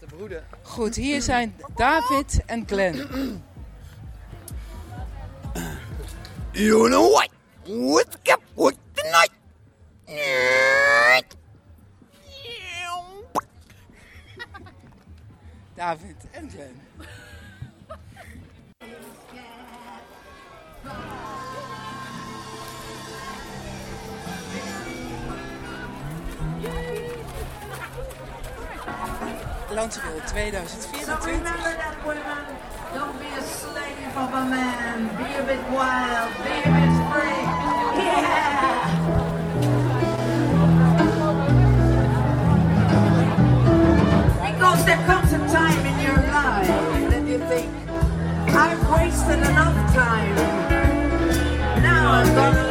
te broeden. Goed, hier zijn David en Glenn. You know what? What's up with the night? David en Glenn. Lansville 2024. Don't be a slave of a man. Be a bit wild. Be a bit Because there comes a time in your life that you think, I've wasted enough time. Now I'm gonna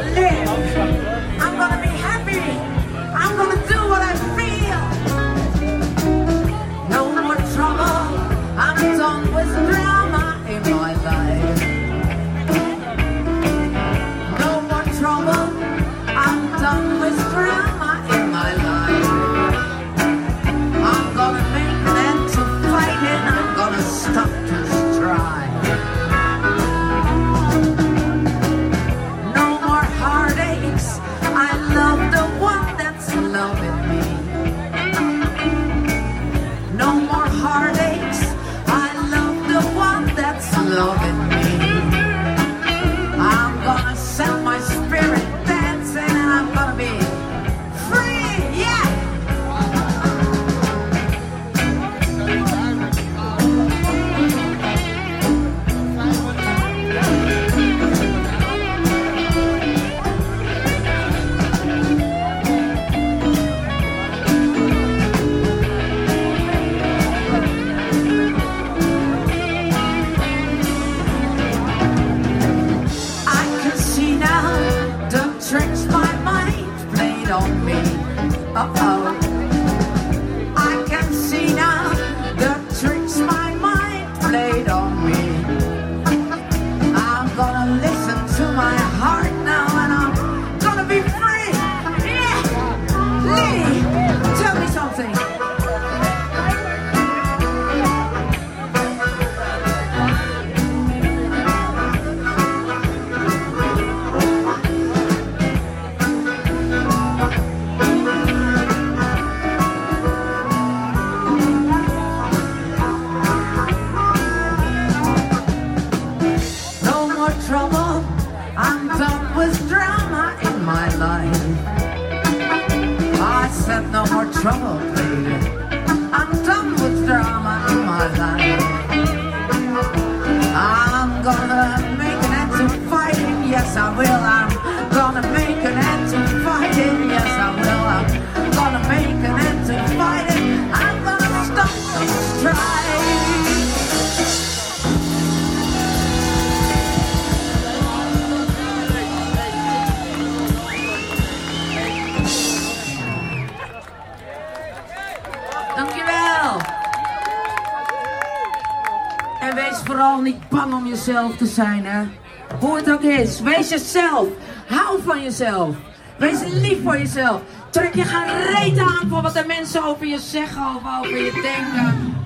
Jezelf. Hou van jezelf. Wees lief voor jezelf. Trek je geen reet aan voor wat de mensen over je zeggen of over je denken.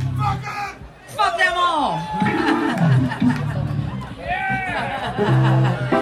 Fuck them all!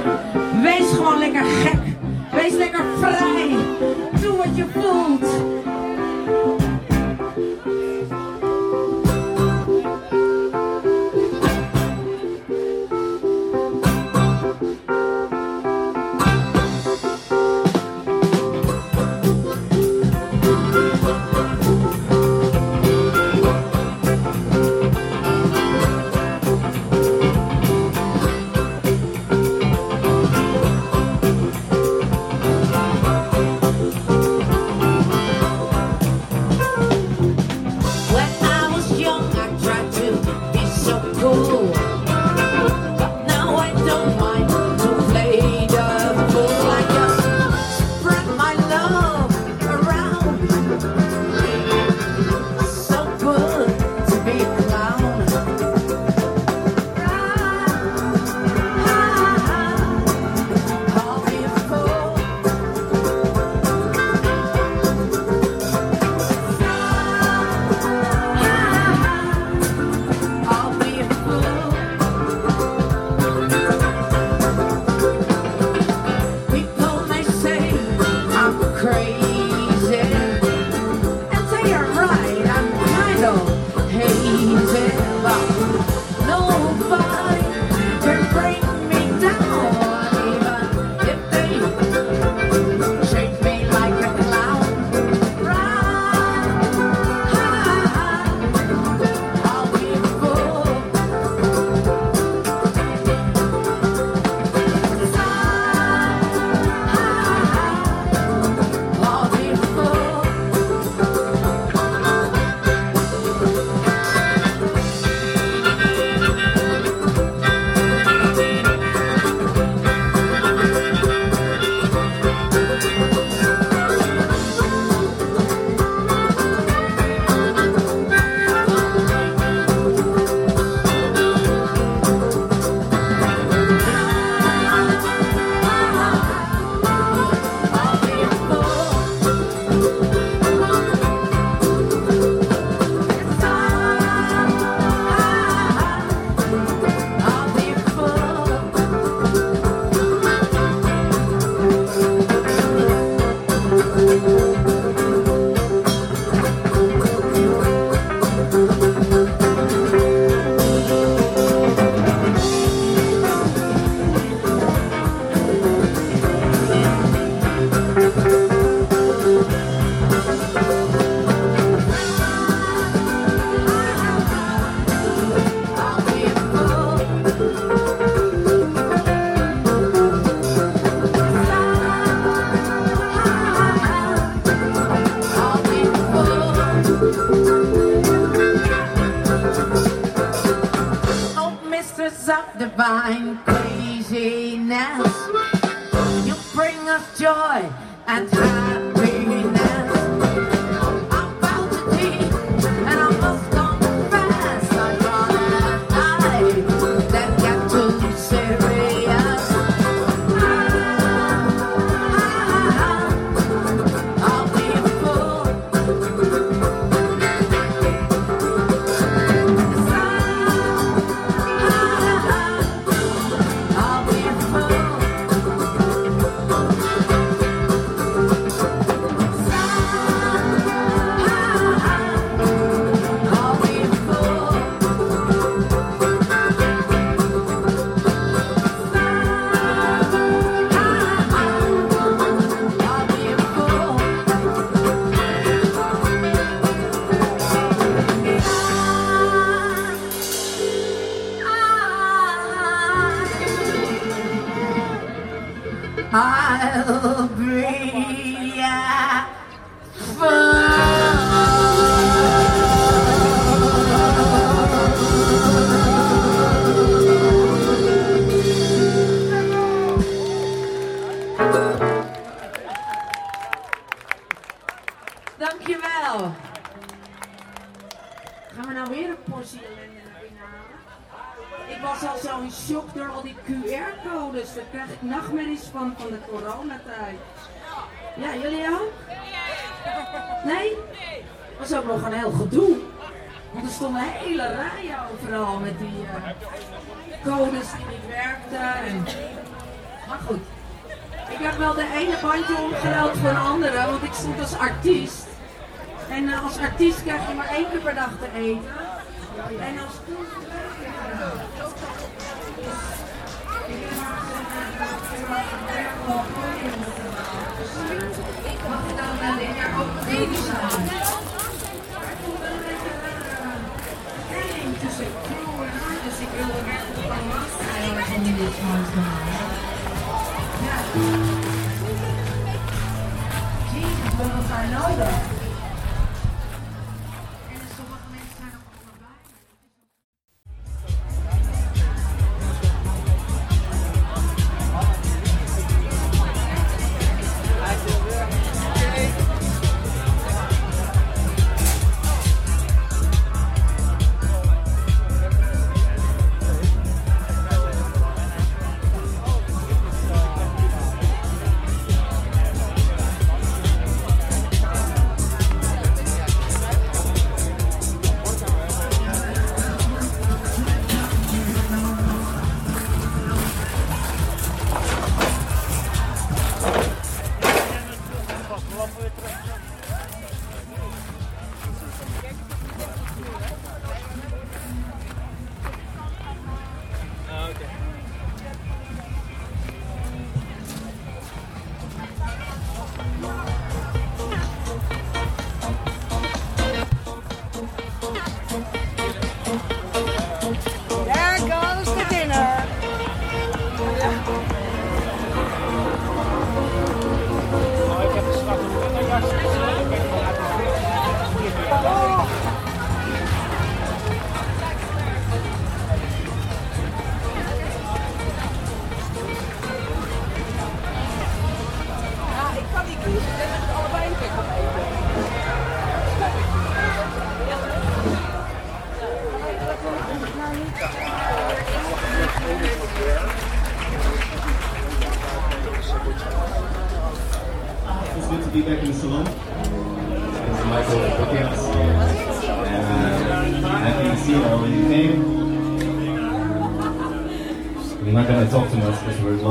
divine.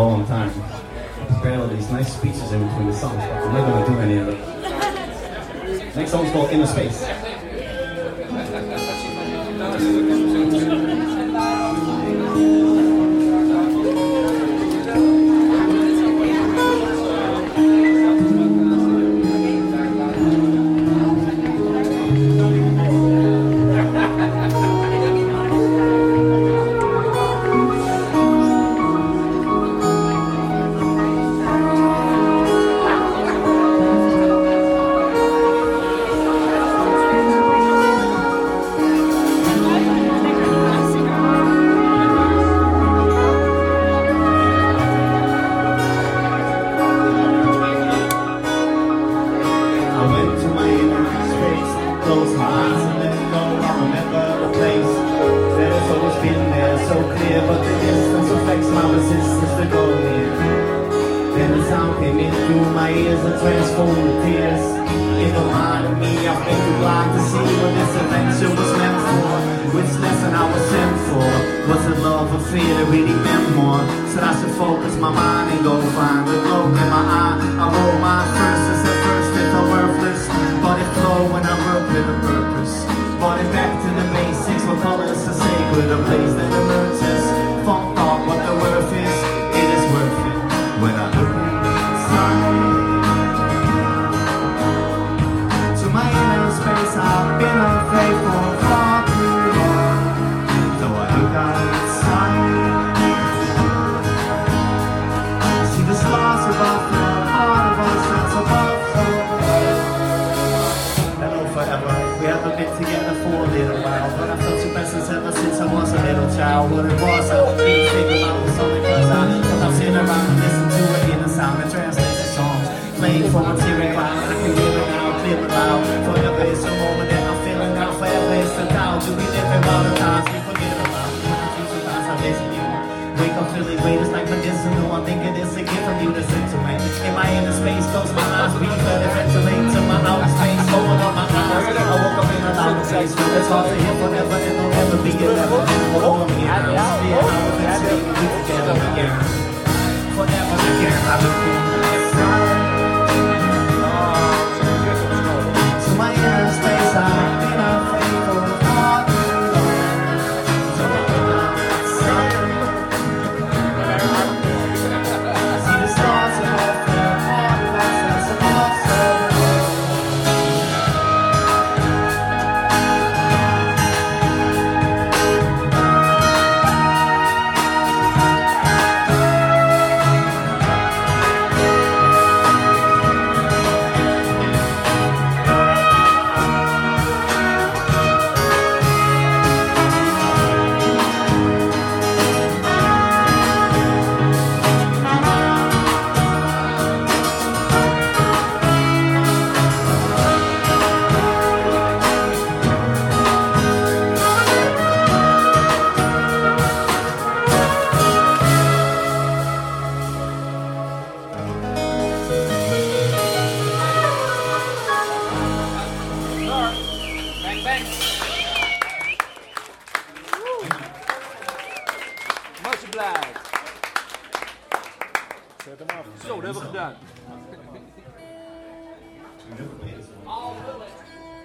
long time. Prepare all these nice speeches in between the songs, but I'm not gonna do any of them. Next song's called Inner Space.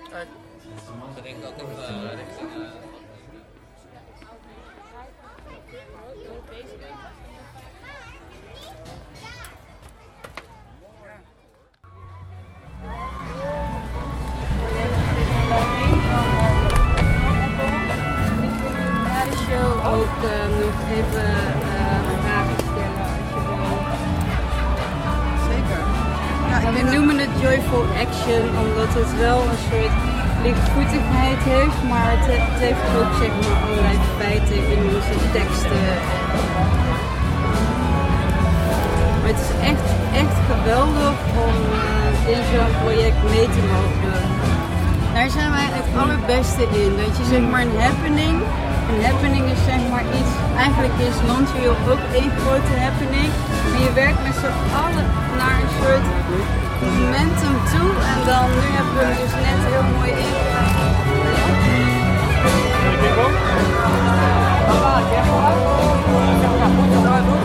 Kijk. Ik denk dat ik richting... ook nog even We noemen het joyful action omdat het wel een soort lichtvoetigheid heeft, maar het, heeft ook zeg maar allerlei feiten in onze teksten. Maar het is echt, echt geweldig om uh, in zo'n project mee te mogen. Daar zijn wij het allerbeste in. Dat je zeg maar een happening. Een happening is zeg maar iets. Eigenlijk is Landwiel ook één grote happening. Maar je werkt met z'n allen naar een soort momentum toe. En dan nu hebben we hem dus net heel mooi in.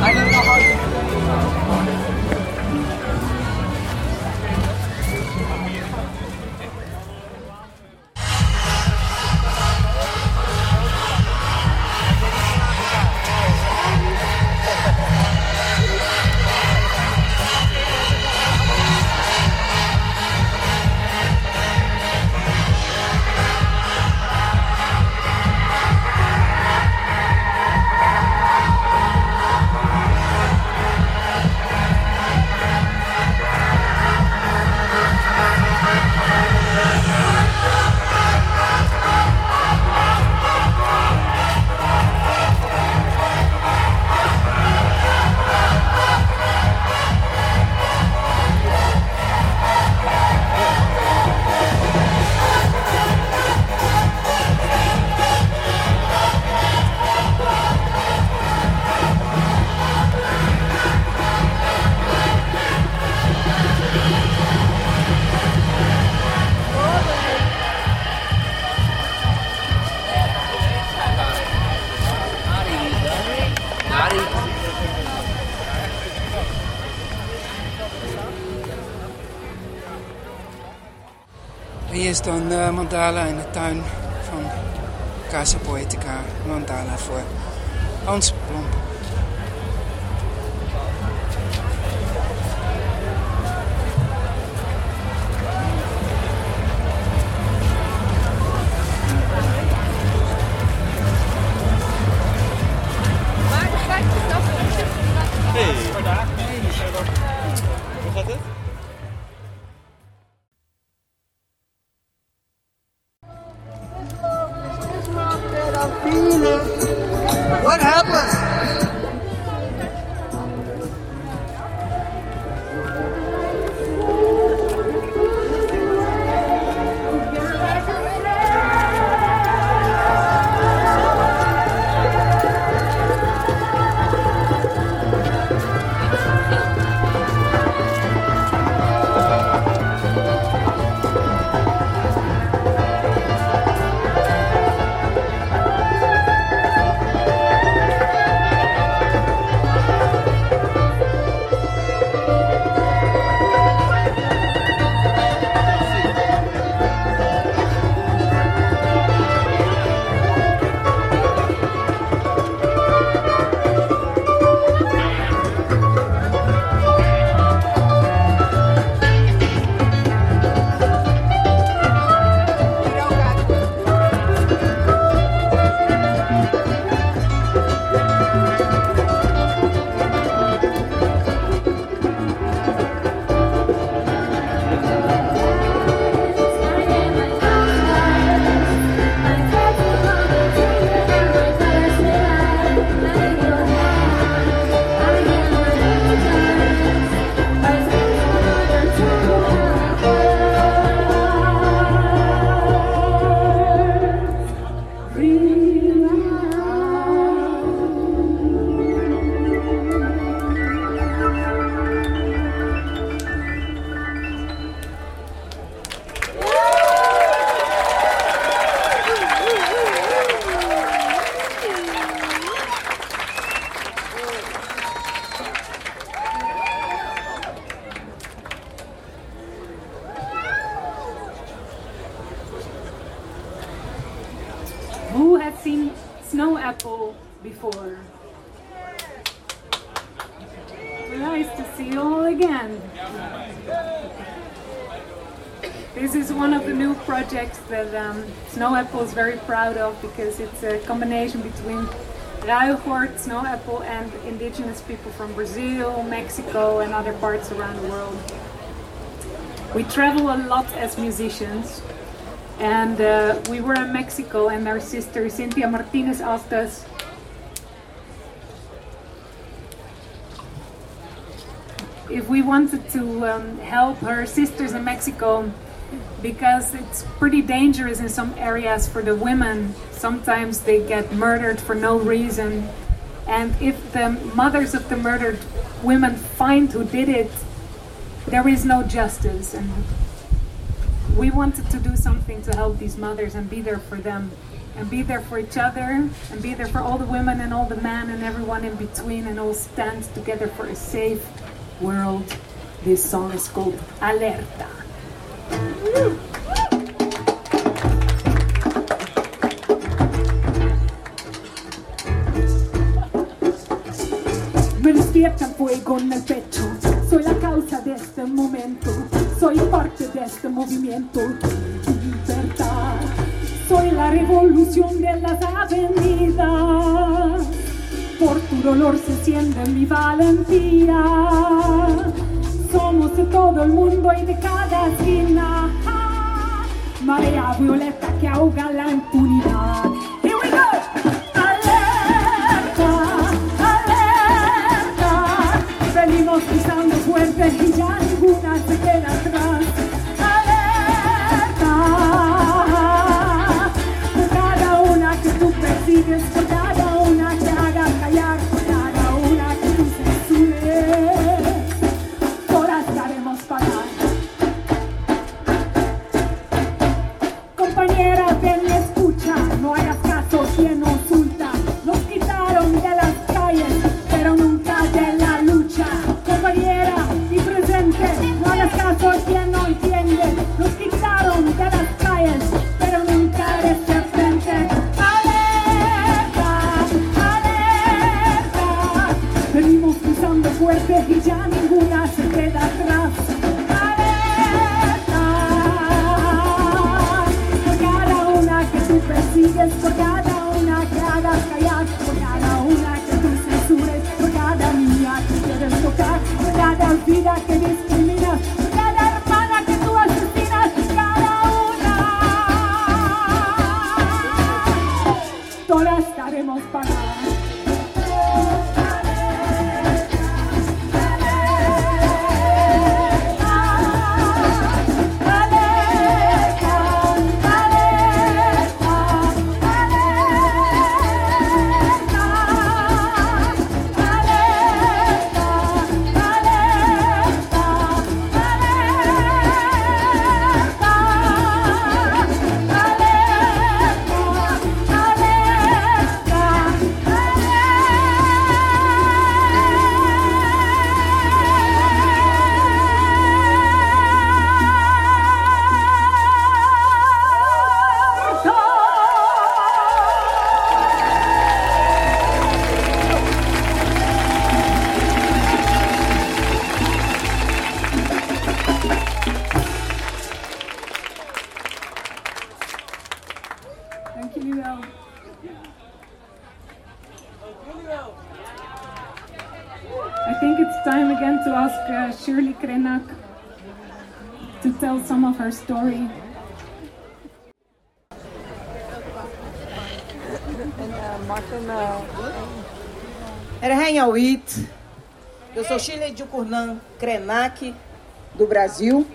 Eh, تعالى أن Is very proud of because it's a combination between Ruigort, Snow Apple, and indigenous people from Brazil, Mexico, and other parts around the world. We travel a lot as musicians, and uh, we were in Mexico, and our sister Cynthia Martinez asked us if we wanted to um, help her sisters in Mexico because it's pretty dangerous in some areas for the women. Sometimes they get murdered for no reason. And if the mothers of the murdered women find who did it, there is no justice. And we wanted to do something to help these mothers and be there for them. And be there for each other, and be there for all the women and all the men and everyone in between, and all stand together for a safe world. This song is called Alerta. Soy la causa de este momento. Soy parte de este movimiento. Libertad. Soy la revolución de las avenidas. Por tu dolor se enciende mi valentía. Somos de todo el mundo y de cada esquina. Marea violeta que ahoga la Eu sou Chile de Curnan Krenak, do Brasil.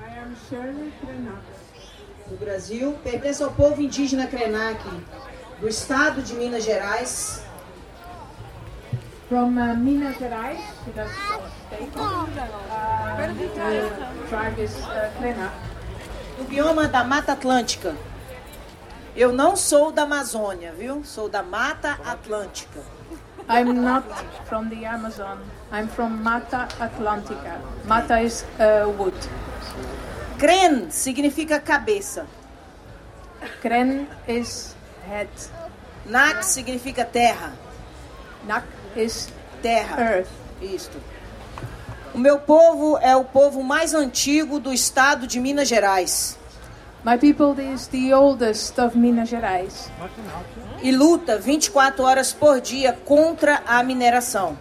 I am Shirley Krenak. Do Brasil. Pertence ao povo indígena Krenak, do estado de Minas Gerais. From uh, Minas Gerais, that's our state. Uh, the tribe is uh, Krenak. do bioma da Mata Atlântica. Eu não sou da Amazônia, viu? Sou da Mata Atlântica. I'm not from the Amazon. I'm from Mata Atlantica. Mata is uh, wood. Kren significa cabeça. Kren is head. Nak significa terra. Nak is terra. Earth. Isto. O meu povo é o povo mais antigo do estado de Minas Gerais. My people is the oldest of Minas Gerais. E luta 24 horas por dia contra a mineração.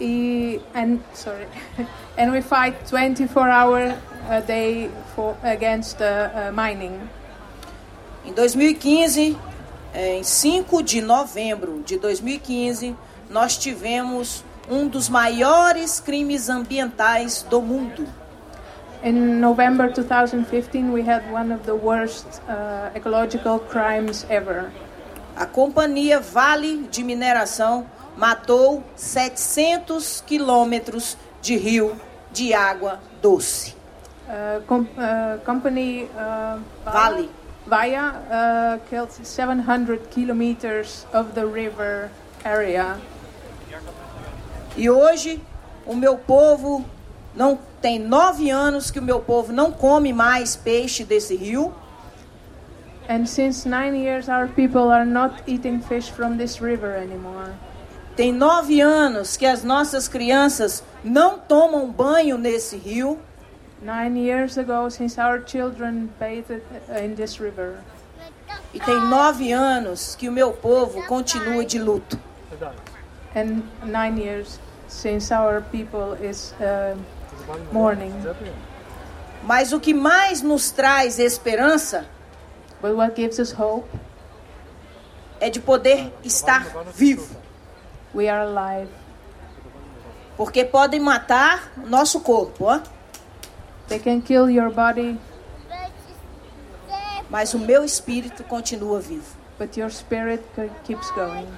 E, and sorry, and we fight 24 hours a day for against uh, uh, mining. Em 2015, eh, em 5 de novembro de 2015, nós tivemos um dos maiores crimes ambientais do mundo. In November 2015, we had one of the worst uh, ecological crimes ever. A companhia Vale de Mineração matou 700 quilômetros de rio de água doce. Uh, com, uh, company uh, Vale. Vaya uh, killed 700 kilometers of the river area. E hoje o meu povo não tem nove anos que o meu povo não come mais peixe desse rio. And since nine years, our people are not eating fish from this river anymore. Tem nove anos que as nossas crianças não tomam banho nesse rio. Nine years ago, since our children bathed in this river. E tem nove anos que o meu povo continua de luto. And nine years since our people is uh, mourning. Mas o que mais nos traz esperança But what gives us hope? é de poder estar vivo. We are alive. Porque podem matar o nosso corpo, ó. They can kill your body, mas o meu espírito continua vivo. but your spirit keeps going.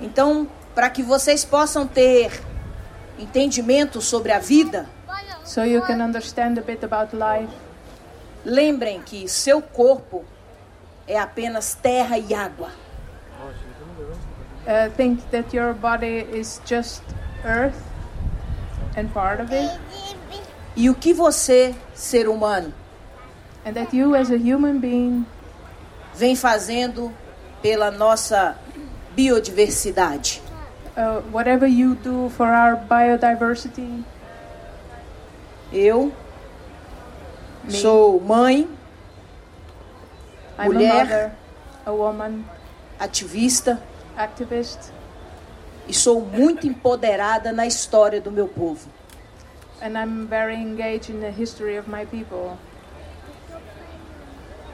Então, para que vocês possam ter entendimento sobre a vida, So you can understand a bit about life. lembrem que seu corpo é apenas terra e água. Uh, think that your body is just earth and part of it, E o que você, ser humano, and that you, as a human being, vem fazendo pela nossa biodiversidade. Uh, whatever you do for our biodiversity, Eu sou mãe, I'm mulher, a mother, a woman, ativista activist, e sou muito empoderada na história do meu povo. and I'm very engaged in the history of my people.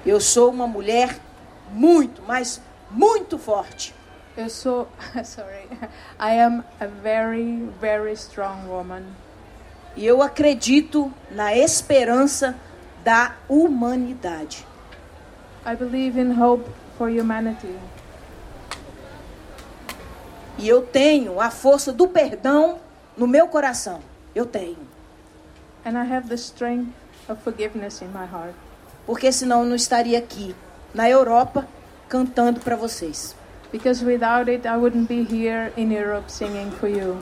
Eu sou uma mulher muito, mas muito forte. Eu sou, sorry, I am a very, very strong woman. E eu acredito na esperança da humanidade. I believe in hope for humanity. E eu tenho a força do perdão no meu coração. Eu tenho. And I have the strength of forgiveness in my heart. Porque senão eu não estaria aqui na Europa cantando para vocês. Because without it, I wouldn't be here in Europe singing for you.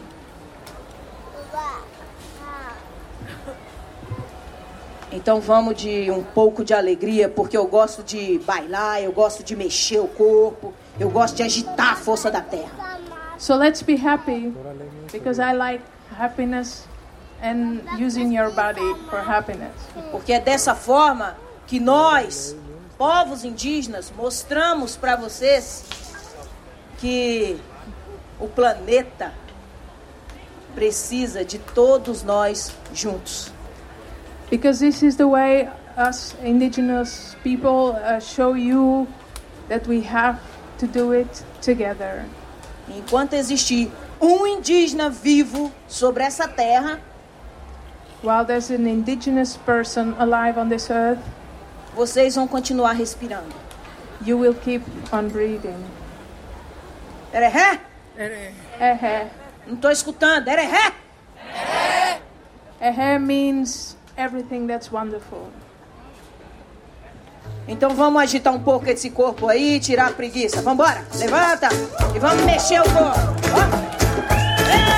Então vamos de um pouco de alegria, porque eu gosto de bailar, eu gosto de mexer o corpo, eu gosto de agitar a força da terra. So let's be happy because I like happiness and using your body for happiness. Porque é dessa forma que nós, povos indígenas, mostramos para vocês que o planeta precisa de todos nós juntos. Because this is the way us indigenous people uh, show you that we have to do it together. Enquanto existir um indígena vivo sobre essa terra, While there's an indigenous person alive on this earth, vocês vão continuar respirando. you will keep on breathing. Erehé? Ehe. Não estou escutando. Erehé? Ehe means everything that's wonderful. Então vamos agitar um pouco esse corpo aí, tirar a preguiça. Vamos embora. Levanta e vamos mexer o corpo. Ó.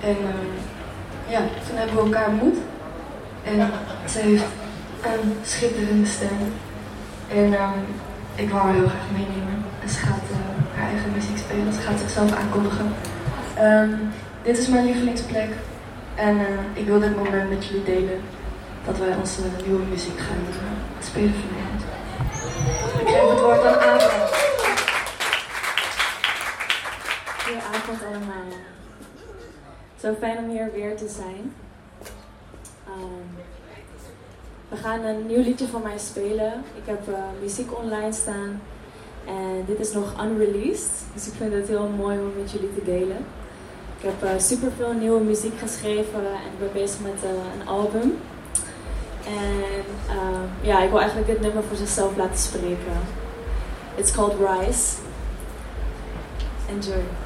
En ehm, ja, toen hebben we elkaar ontmoet. En ze heeft een schitterende stem. En ehm, ik wou haar heel graag meenemen. En ze gaat eh, haar eigen muziek spelen. Ze gaat zichzelf aankondigen. Ehm, dit is mijn lievelingsplek. En eh, ik wil dit moment met jullie delen. Dat wij onze nieuwe muziek gaan uh, spelen vanavond. Ik geef het woord aan Ava. Goedenavond allemaal. Zo fijn om hier weer te zijn. Ehm, we gaan een nieuw liedje van mij spelen. Ik heb eh, muziek online staan en dit is nog unreleased. Dus ik vind het heel mooi om met jullie te delen. Ik heb eh, uh, super veel nieuwe muziek geschreven en ben bezig met eh, een album. En ehm, ja, ik wil eigenlijk dit nummer voor zichzelf laten spreken. It's called Rise. Enjoy.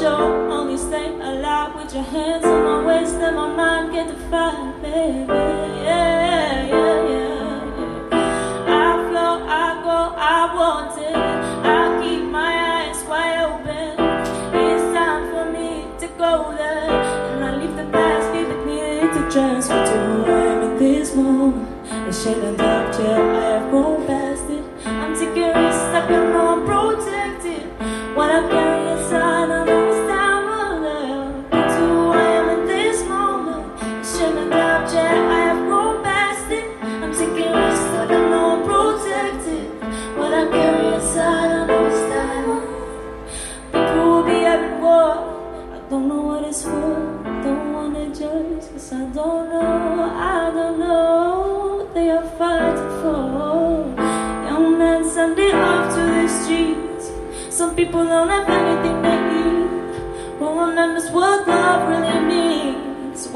show. Only stay alive with your hands on my waist and my mind get defined, baby. Yeah, yeah, yeah, yeah. I flow, I go, I want it. I keep my eyes wide open. It's time for me to go there. And I leave the past, leave it needed to transfer to who I am at this moment. The shade and dark, yeah, I have grown.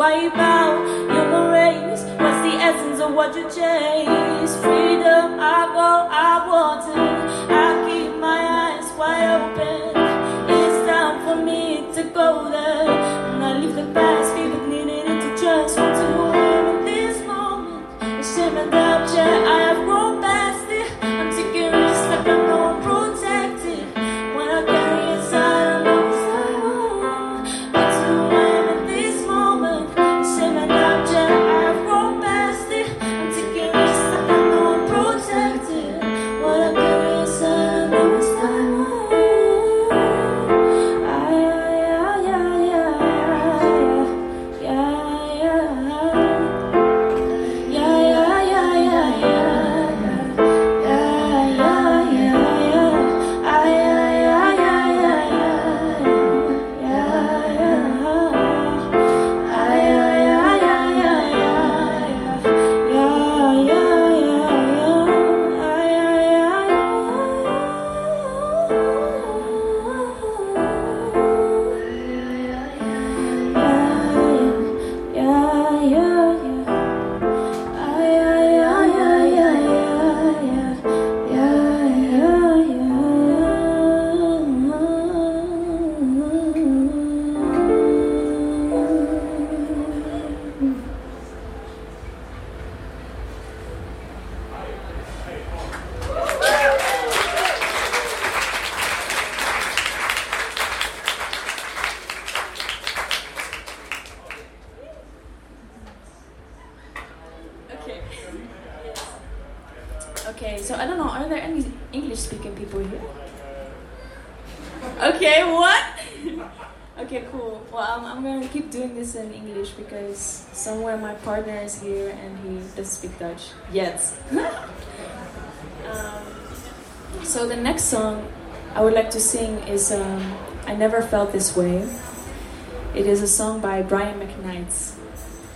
why you bow your moraines What's the essence of what you chase? Freedom, I go, I want to. I keep my eyes wide open. Dutch yet. um, so the next song I would like to sing is um, I Never Felt This Way. It is a song by Brian McKnight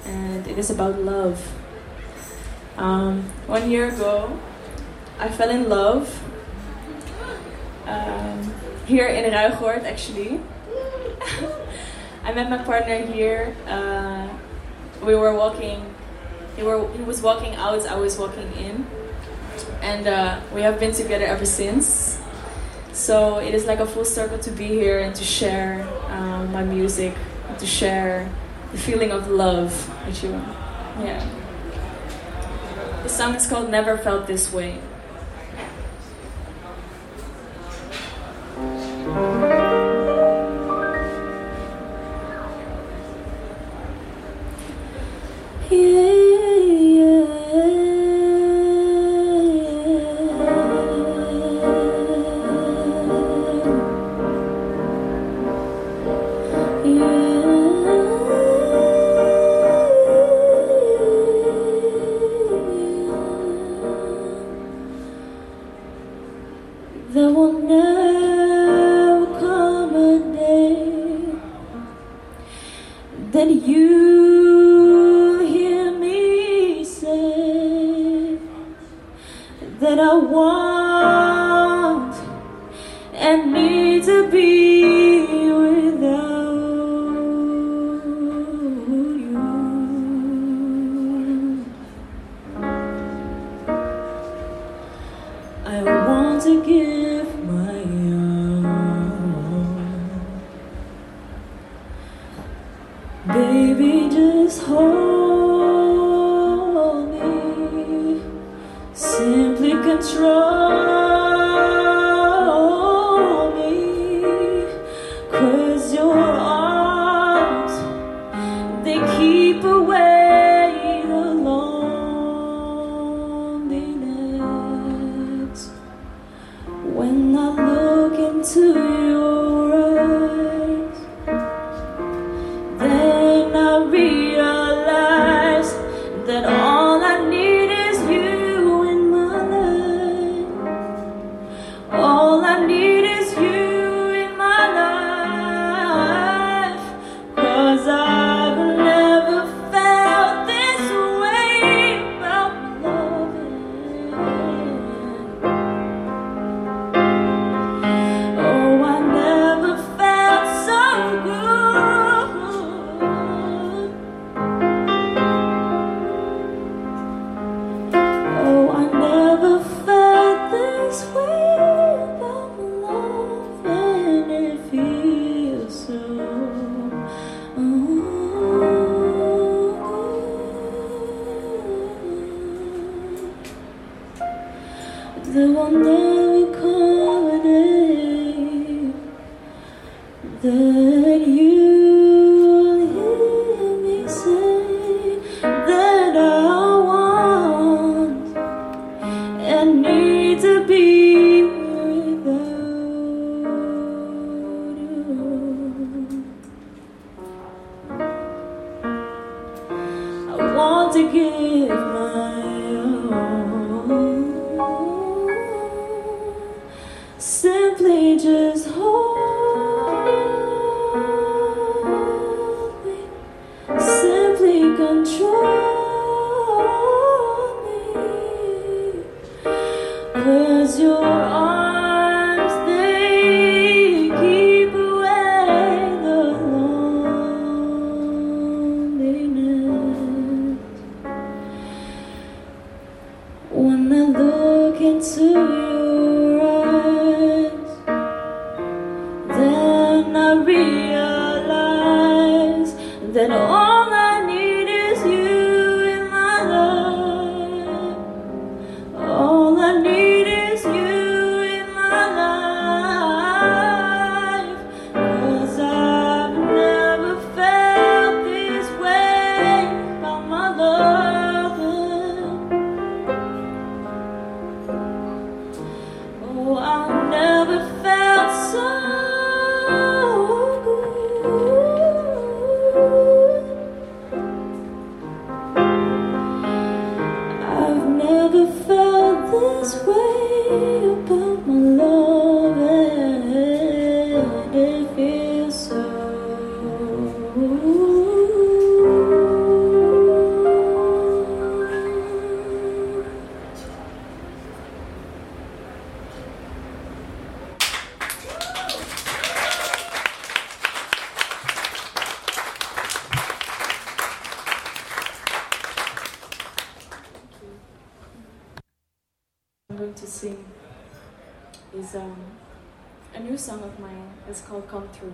and it is about love. Um, one year ago, I fell in love um, here in Ruigoord, actually. I met my partner here. Uh, we were walking. He, were, he was walking out. I was walking in, and uh, we have been together ever since. So it is like a full circle to be here and to share um, my music, to share the feeling of love with you. Yeah. The song is called Never Felt This Way. all come true.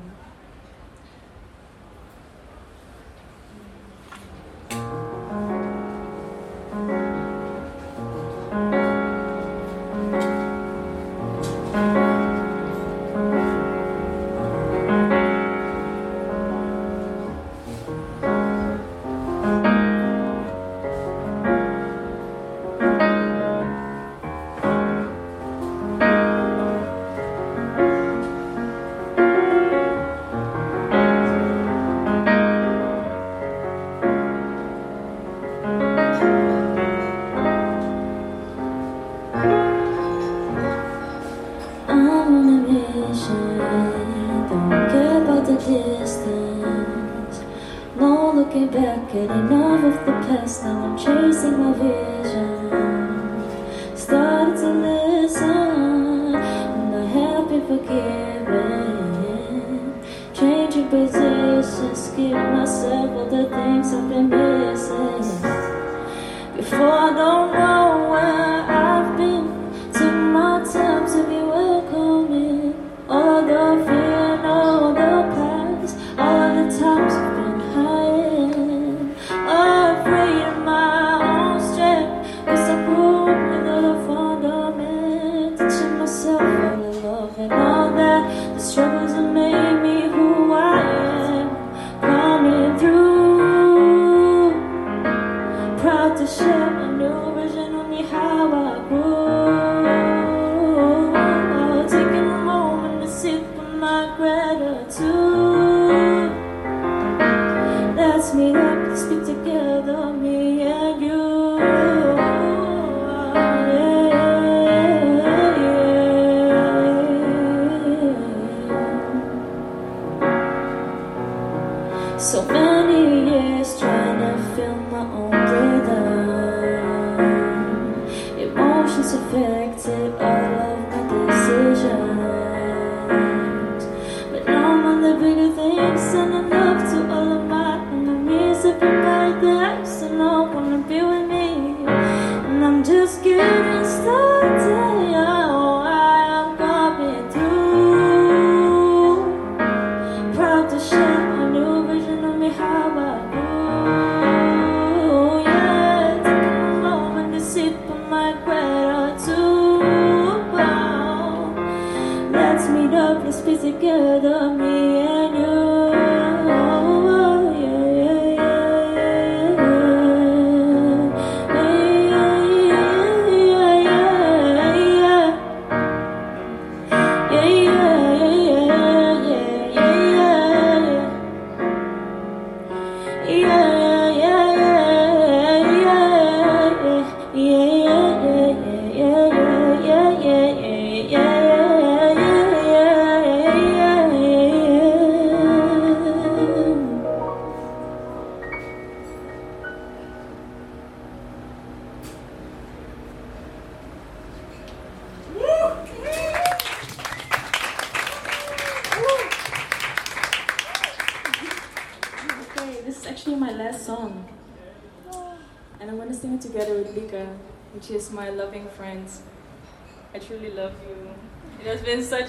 together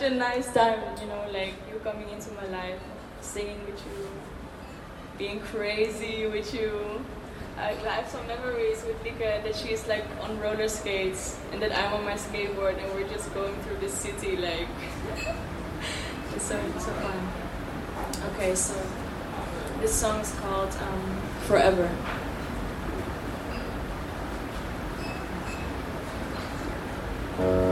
such a nice time, you know, like you coming into my life, singing with you, being crazy with you. I, I have some memories with Lika that she's like on roller skates and that I'm on my skateboard and we're just going through the city like it's so so fun. Okay, so this song is called um, Forever. Uh.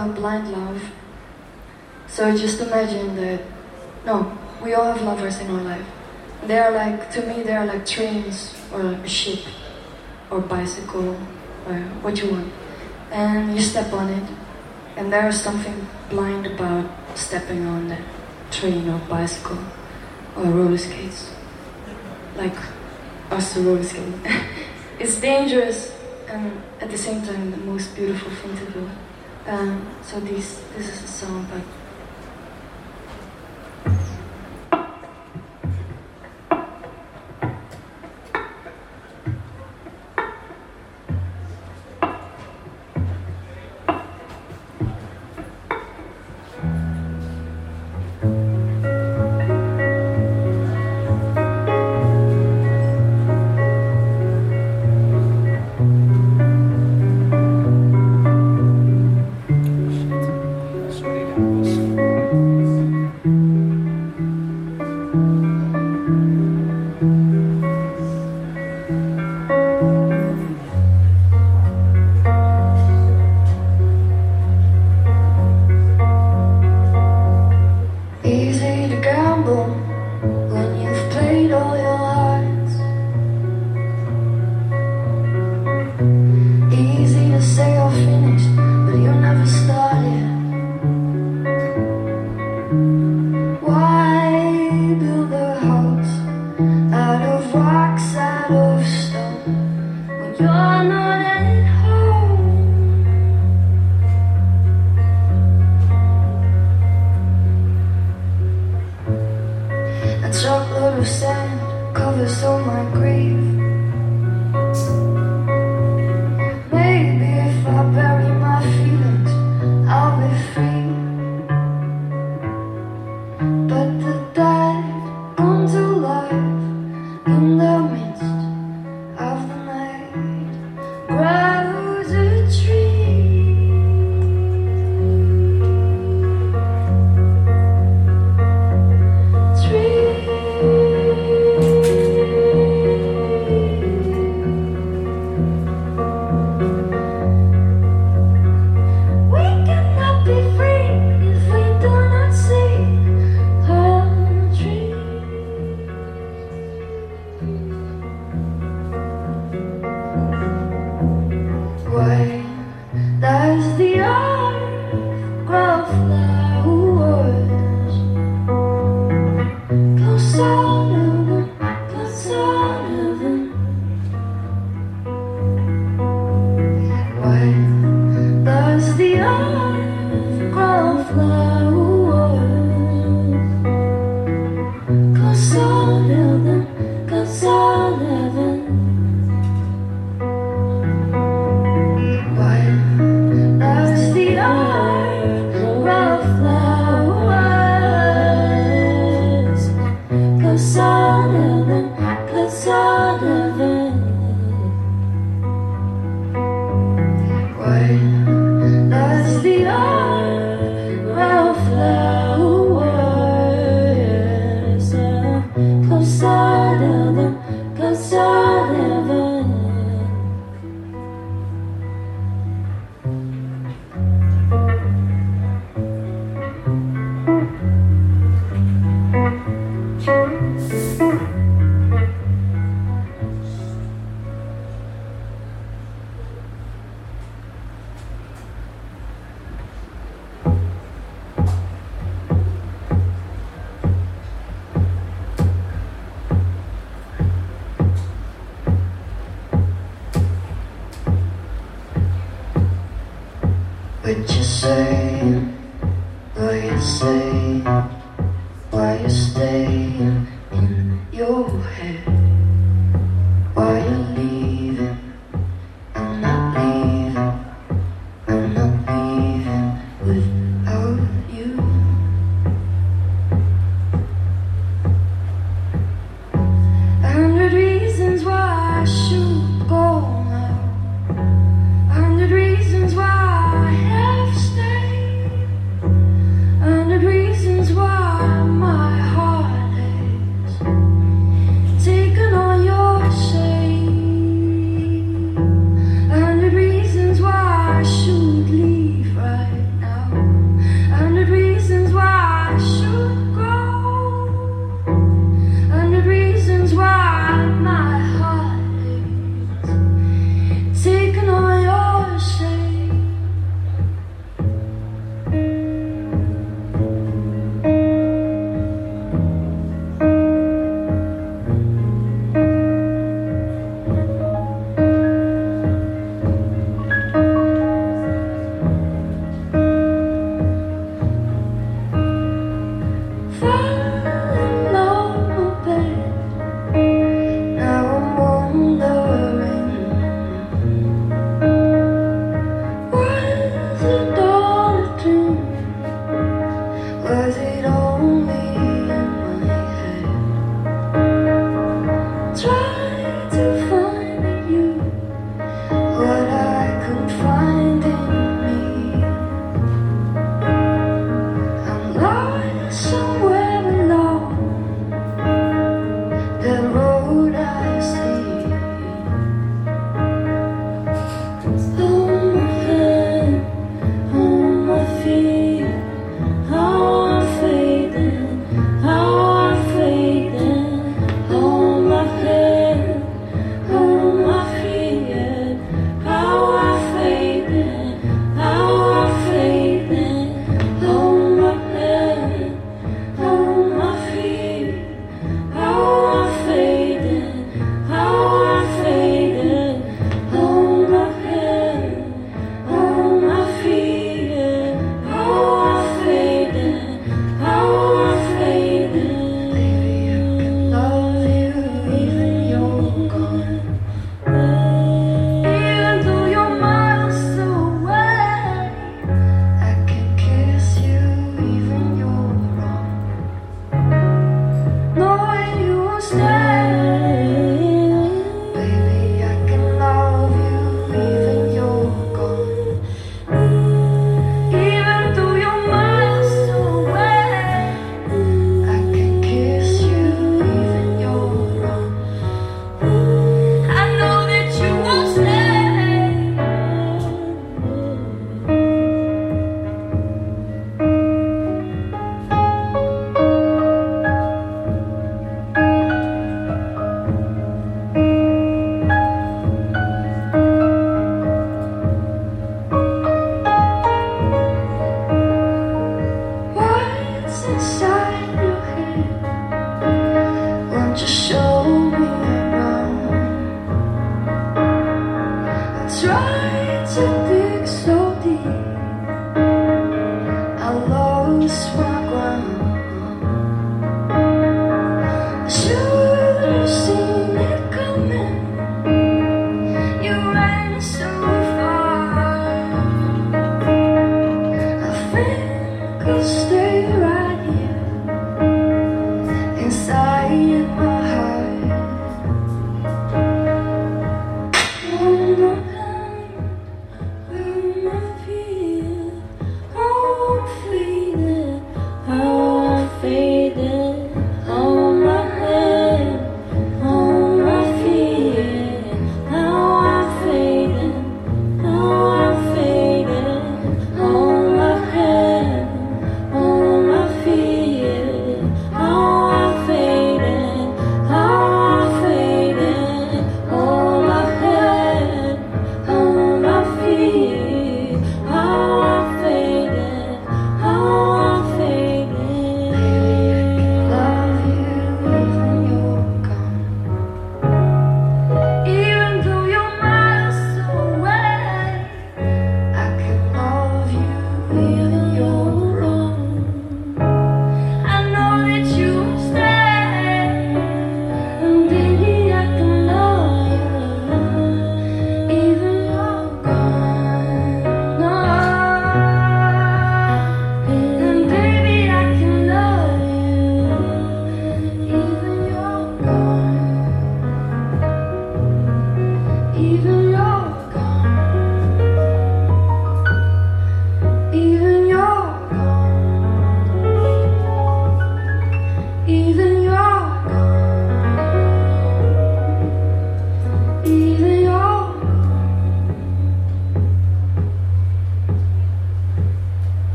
than blind love. So just imagine that, no, we all have lovers in our life. They are like, to me, they are like trains or a ship or bicycle or what you want. And you step on it, and there is something blind about stepping on that train or bicycle or roller skates. Like us to roller skate. it's dangerous So these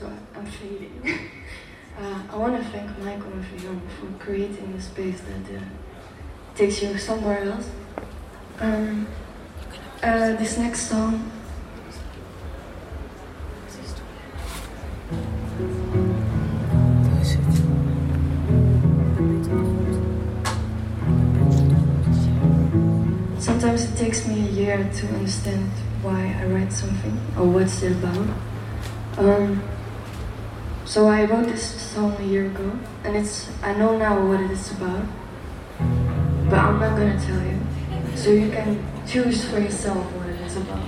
that's I'm feeling. uh, I want to thank Michael and Fiona for creating a space that uh, takes you somewhere else. Um, uh, this next song Sometimes it takes me a year to understand why I write something or what's it about. Um, so I wrote this song a year ago, and it's I know now what it's about, but I'm not gonna tell you. So you can choose for yourself what it is about.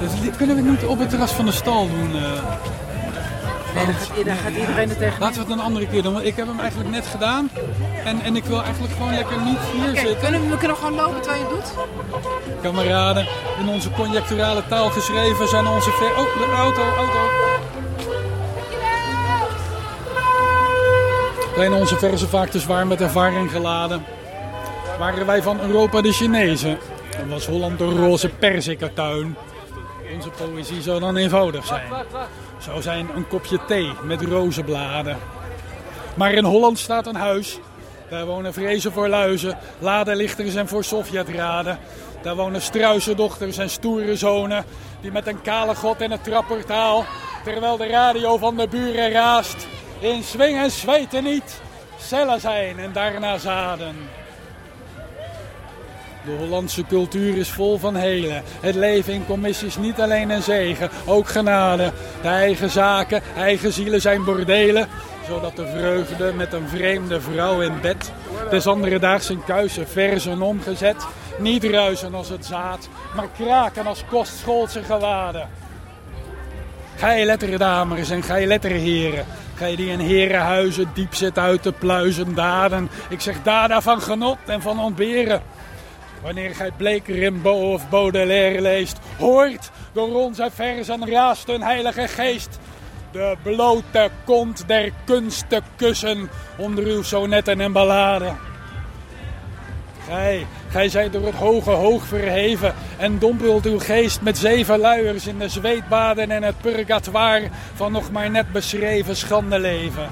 Dus die kunnen we niet op het terras van de stal doen. Uh. Nee, dan gaat, dan gaat iedereen er tegen. Laten we het een andere keer doen, want ik heb hem eigenlijk net gedaan. En, en ik wil eigenlijk gewoon lekker niet hier zitten. kunnen we, we kunnen gewoon lopen terwijl je het doet? Kameraden, in onze conjecturale taal geschreven zijn onze ver... Oh, de auto, auto. Zijn onze verzen vaak te zwaar met ervaring geladen? Waren wij van Europa de Chinezen? Dan was Holland de roze perzikentuin. Onze poëzie zou dan eenvoudig zijn. Zou zijn een kopje thee met rozenbladen. Maar in Holland staat een huis. Daar wonen vrezen voor luizen, ladenlichters en voor Sovjetraden. Daar wonen struisendochters en stoere zonen. Die met een kale god in het trapportaal. Terwijl de radio van de buren raast. In swing en zweten niet. Cellen zijn en daarna zaden. De Hollandse cultuur is vol van helen. Het leven in commissies niet alleen een zegen, ook genade. De eigen zaken, eigen zielen zijn bordelen. Zodat de vreugde met een vreemde vrouw in bed. Des andere daags in kuise verzen omgezet. Niet ruisen als het zaad, maar kraken als kostschoolse gewaden. Gij letterdamers en gij letterheren. Gij die in herenhuizen diep zit uit te pluizen daden. Ik zeg dada van genot en van ontberen. Wanneer gij Bleek, Rimbaud of Baudelaire leest, hoort door onze verzen raast een heilige geest. De blote kont der kunst te kussen onder uw sonetten en balladen. Gij, gij zijt door het hoge hoog verheven en dompelt uw geest met zeven luiers in de zweetbaden en het purgatoire van nog maar net beschreven schande leven.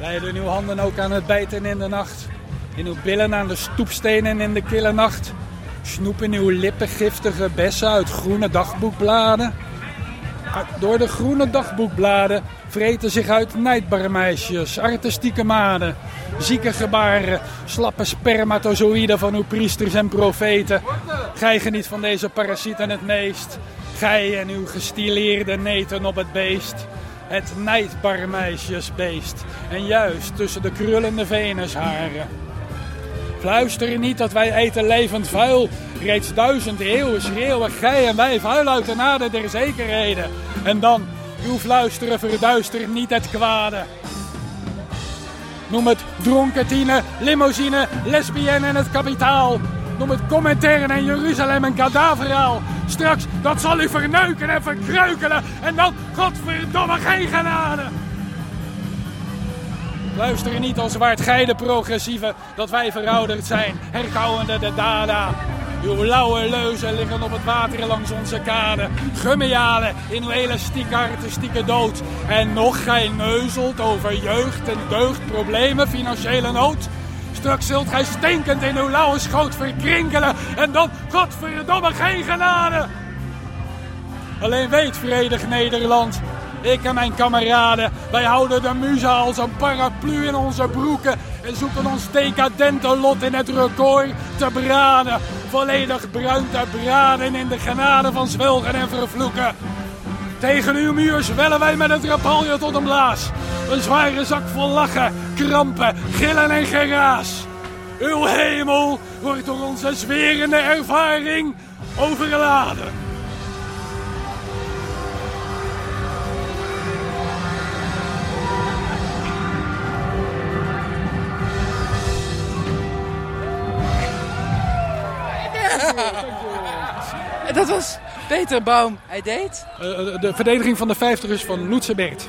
Leiden uw handen ook aan het bijten in de nacht, in uw billen aan de stoepstenen in de kille nacht, snoepen uw lippen giftige bessen uit groene dagboekbladen. Uit- Door de groene dagboekbladen vreten zich uit nijdbare meisjes, artistieke maden, zieke gebaren, slappe spermatozoïden van uw priesters en profeten. Gij geniet van deze parasieten het meest, gij en uw gestileerde neten op het beest. Het nijdbare meisjesbeest, en juist tussen de krullende venusharen. Fluister niet dat wij eten levend vuil. Reeds duizend eeuwen schreeuwen gij en wij vuil uit de naden der zekerheden. En dan, uw fluisteren verduistert niet het kwade. Noem het dronketine, limousine, lesbienne en het kapitaal. Noem het commentaren en Jeruzalem en kadaveraal. Straks, dat zal u verneuken en verkreukelen. En dan, godverdomme, geen genade. Luister niet als waard gij de progressieve, dat wij verouderd zijn, herkauwende de dada. Uw lauwe leuzen liggen op het water langs onze kade. Gummialen in uw elastieke artistieke dood. En nog gij neuzelt over jeugd en deugd, problemen, financiële nood. Straks zult gij stinkend in uw lauwe schoot verkrinkelen. En dan, godverdomme, geen genade. Alleen weet, vredig Nederland, ik en mijn kameraden, wij houden de muze als een paraplu in onze broeken en zoeken ons decadente lot in het record te braden. Volledig bruin te braden in de genade van zwelgen en vervloeken. Tegen uw muur zwellen wij met het rapalje tot een blaas. Een zware zak vol lachen, krampen, gillen en geraas. Uw hemel wordt door onze zwerende ervaring overladen. Was Peter Baum. Hij deed. Eh, de verdediging van de vijftigers van Loetse Bert.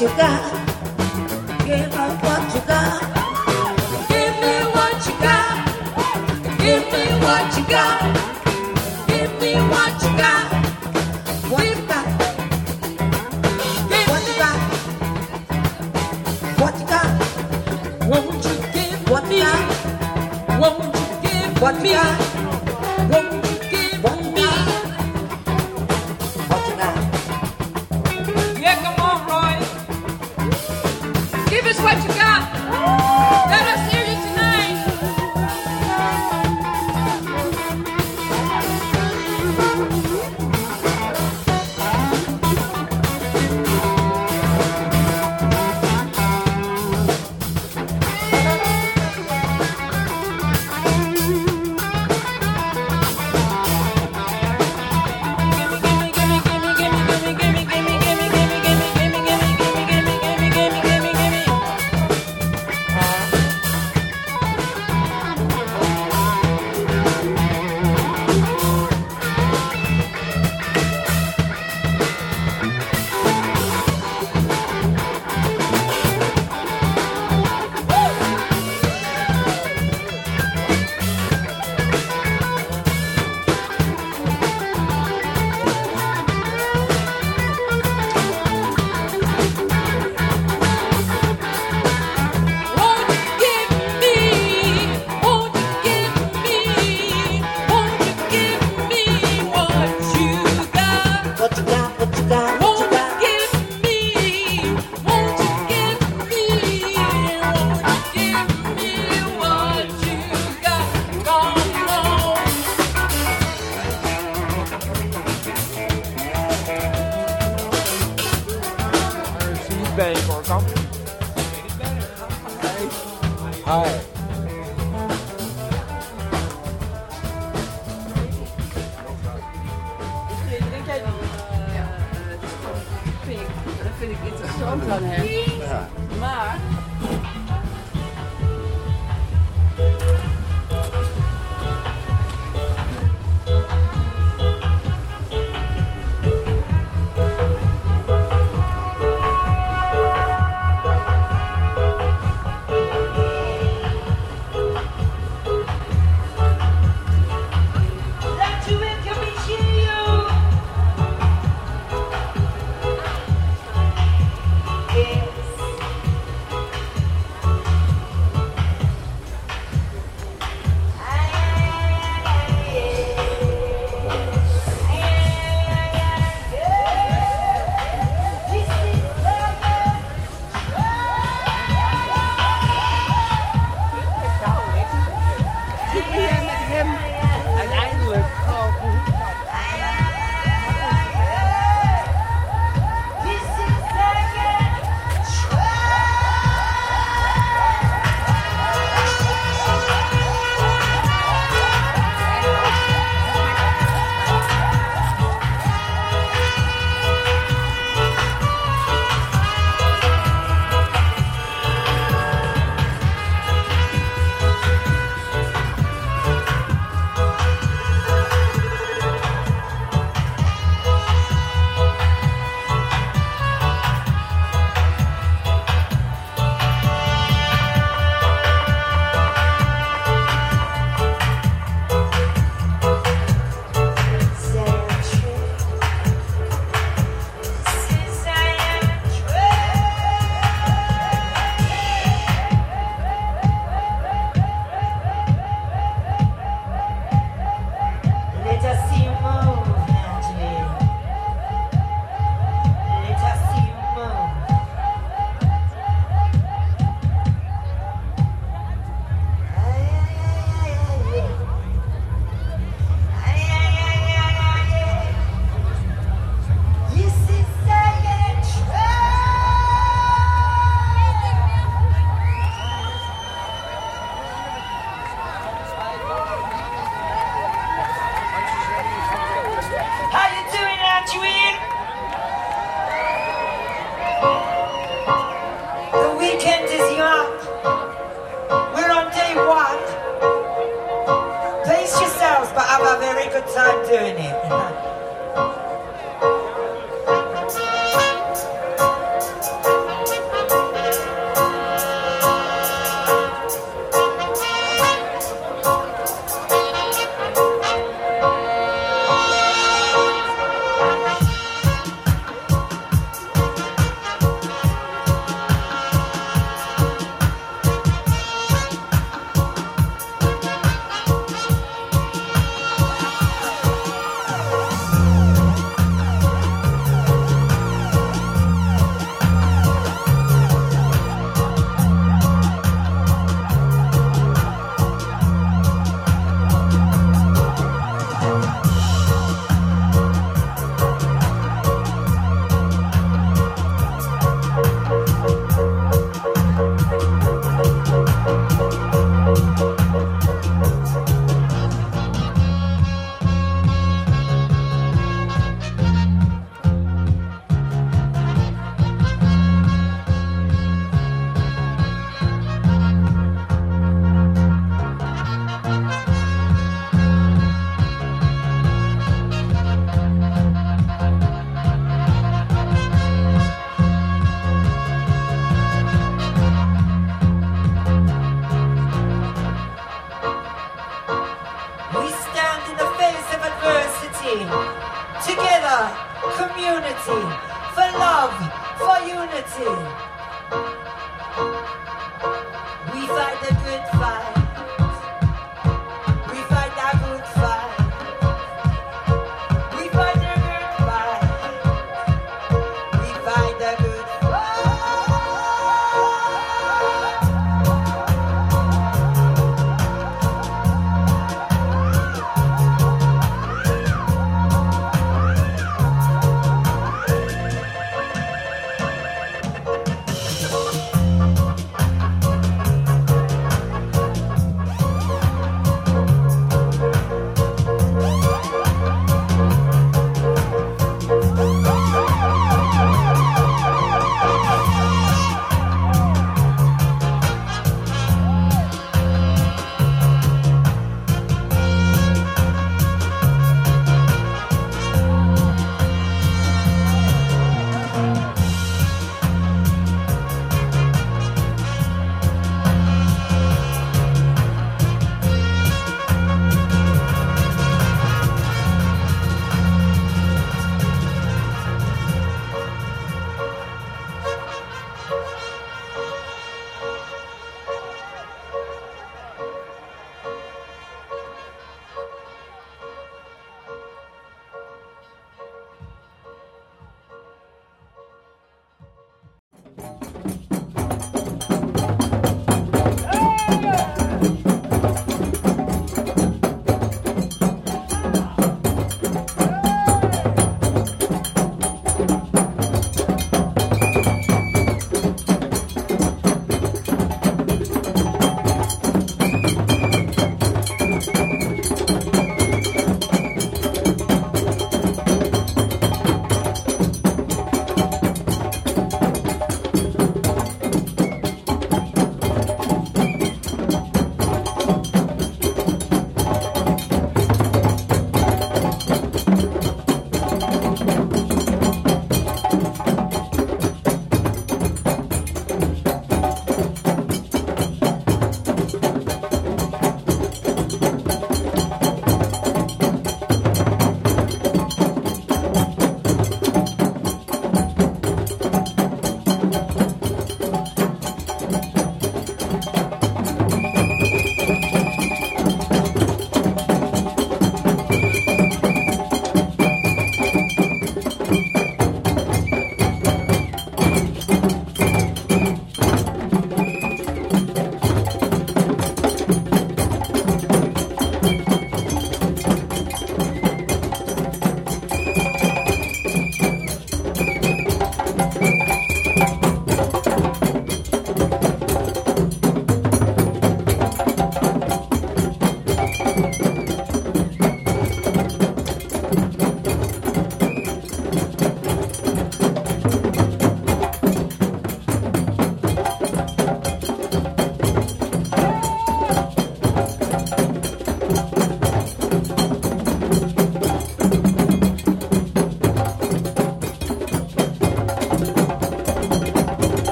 you got.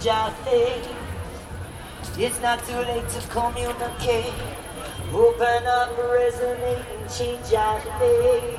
fragile. It's not too late to communicate. Open up, resonate, and change our thing.